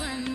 வந்த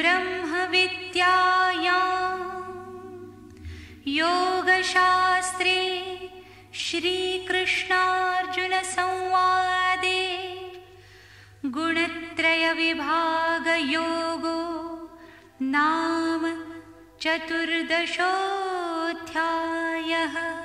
ब्रह्मविद्यायां। योगशास्त्रे श्रीकृष्णार्जुनसंवादे गुणत्रयविभागयोगो नाम चतुर्दशोऽध्यायः।